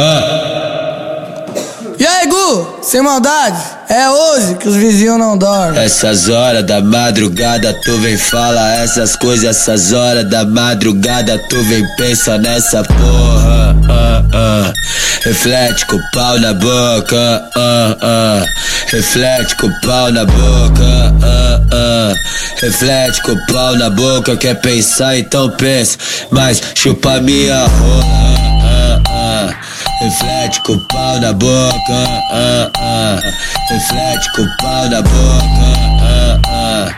Ah. E aí, Gu, sem maldade, é hoje que os vizinhos não dormem. Essas horas da madrugada tu vem fala essas coisas, essas horas da madrugada tu vem pensa nessa porra. Ah, ah. Reflete com o pau na boca, ah, ah. reflete com o pau na boca, ah, ah. reflete com o pau na boca. Quer pensar então pensa, mas chupa minha rola. Reflete com o pau na boca, ah, ah. reflete com o pau na boca, ah, ah.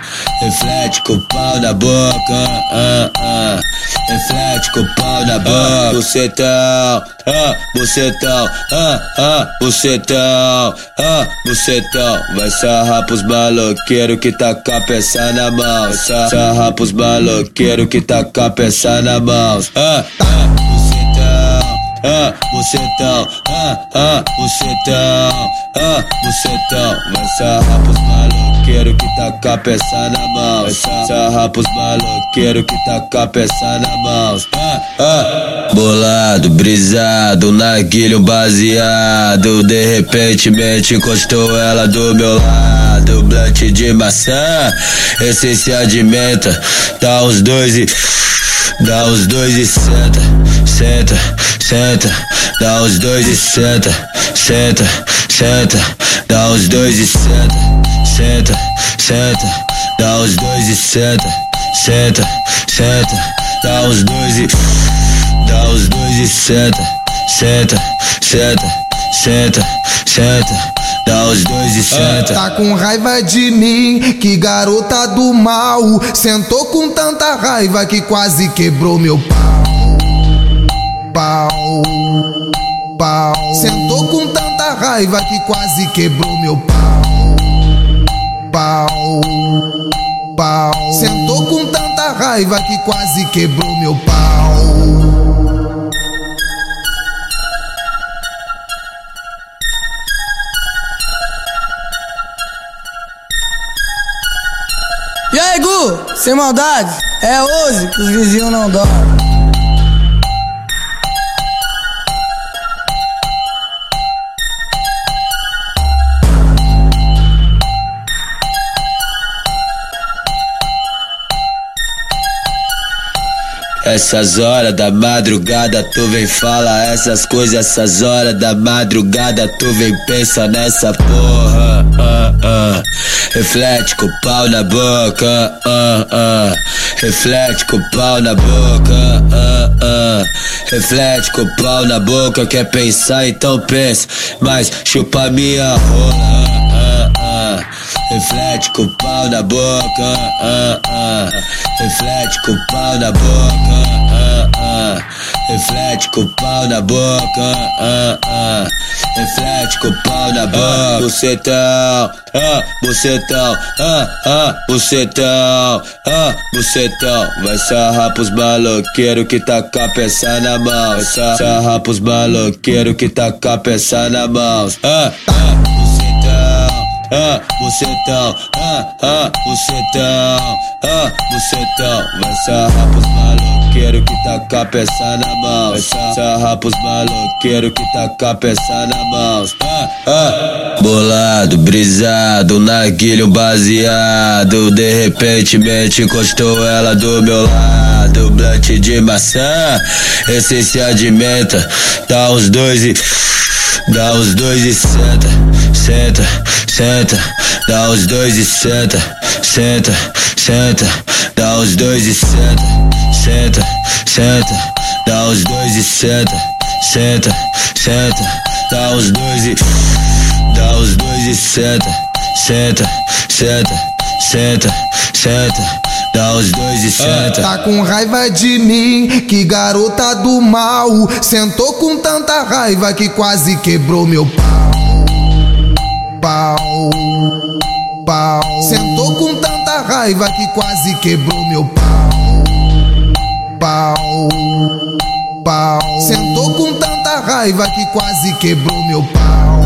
reflete com o pau na boca, ah, ah. reflete com o pau na boca. Bucetão, ah, bucetão, ah, ah, bucetão, ah, bucetão. Vai sarrar pros maloqueiros que tá com a peça na mão. Sarrar pros maloqueiros que tá com a peça na mão. Ah, ah ah, bucetão, ah, ah, bucetão, ah, bucetão. Vai sarrar pros maloqueiros que tá com a peça na mão. Vai sarrar pros maloqueiros que tá com a peça na mão. Ah, ah. Bolado, brisado, narguilho baseado. De repente, mente encostou ela do meu lado. Blunt de maçã, essência de menta. Dá os dois e. Dá os dois e senta, senta, senta, dá os dois e senta, senta, senta, dá os dois e senta, senta, senta, dá os dois e senta, senta, senta, dá os dois e dá os dois e senta, senta, senta, senta, senta. Dá os dois e senta. Tá com raiva de mim, que garota do mal. Sentou com tanta raiva que quase quebrou meu pau. Pau, pau. Sentou com tanta raiva que quase quebrou meu pau. Pau, pau. Sentou com tanta raiva que quase quebrou meu pau. E aí, Gu, sem maldade, é hoje que os vizinhos não dormem. Essas horas da madrugada tu vem fala essas coisas, essas horas da madrugada tu vem pensa nessa porra. Ah, ah. Reflete com o pau na boca, ah. reflete com o pau na boca, reflete com o pau na boca. Quer pensar então pensa, mas chupa minha rola. Reflete com o pau na boca, reflete com o pau na boca, ah, reflete com o pau na boca, ah, ah. reflete com o pau na boca. Bucetão, ah, bucetão, ah, ah, bucetão, ah, bucetão. Vai sarrar pros maloqueiros que tá com a peça na mão. Vai sarrar pros maloqueiros que tá com a peça na mão. Ah, ah, bucetão ah, bucetão, ah, ah, bucetão, ah, bucetão. Vai sarrar pros maloqueiros que tá com a peça na mão. Vai sarrar pros maloqueiros que tá com a peça na mão. Ah, ah. Bolado, brisado, narguilho baseado. De repente, mente encostou ela do meu lado. Blunt de maçã, essência de menta. Dá os dois e. Dá os dois e senta, senta, senta, dá os dois e senta, senta, senta, dá os dois e senta, senta, dá os dois e senta, senta, senta, dá os dois e dá os dois e senta, senta, senta, senta, senta. Dá os dois e senta. Tá com raiva de mim, que garota do mal. Sentou com tanta raiva que quase quebrou meu pau. Pau, pau. Sentou com tanta raiva que quase quebrou meu pau. Pau, pau. Sentou com tanta raiva que quase quebrou meu pau.